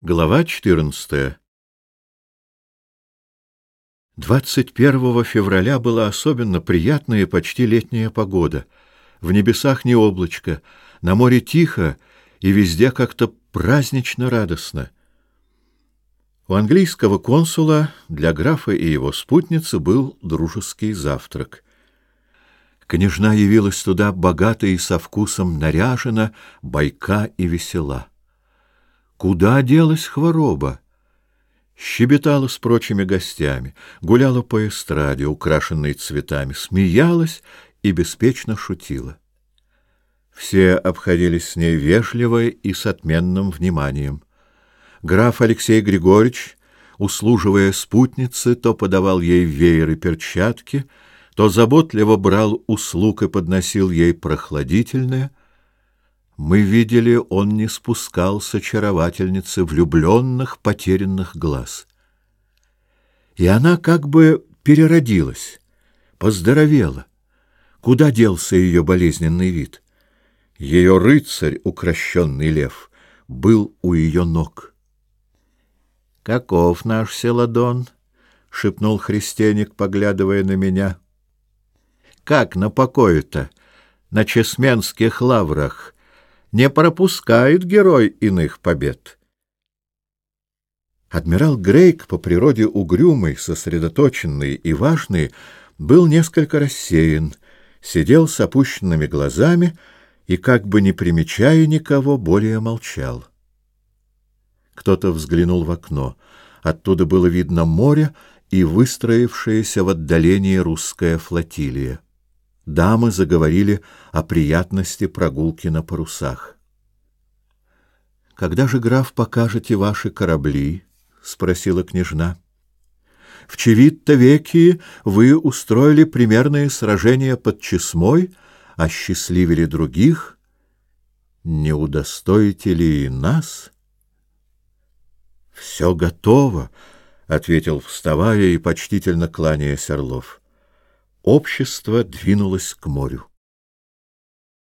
Глава 14. 21 февраля была особенно приятная и почти летняя погода. В небесах не облачко, на море тихо и везде как-то празднично радостно. У английского консула для графа и его спутницы был дружеский завтрак. Княжна явилась туда богатая и со вкусом наряжена, бойка и весела. Куда делась хвороба? Щебетала с прочими гостями, гуляла по эстраде, украшенной цветами, смеялась и беспечно шутила. Все обходились с ней вежливо и с отменным вниманием. Граф Алексей Григорьевич, услуживая спутнице, то подавал ей вееры перчатки, то заботливо брал услуг и подносил ей прохладительное — мы видели, он не спускал с очаровательницы влюбленных, потерянных глаз. И она как бы переродилась, поздоровела. Куда делся ее болезненный вид? Ее рыцарь, укращенный лев, был у ее ног. «Каков наш Селадон?» — шепнул христианик, поглядывая на меня. «Как на покое-то, на чесменских лаврах!» не пропускает герой иных побед. Адмирал Грейк, по природе угрюмый, сосредоточенный и важный, был несколько рассеян, сидел с опущенными глазами и, как бы не примечая никого, более молчал. Кто-то взглянул в окно. Оттуда было видно море и выстроившаяся в отдалении русская флотилия дамы заговорили о приятности прогулки на парусах. Когда же граф покажете ваши корабли? спросила княжна. В Чевитто веки вы устроили примерные сражения под Чесмой, осчастливили других. Не удостоите ли и нас? Все готово, ответил, вставая и почтительно кланяясь Орлов общество двинулось к морю.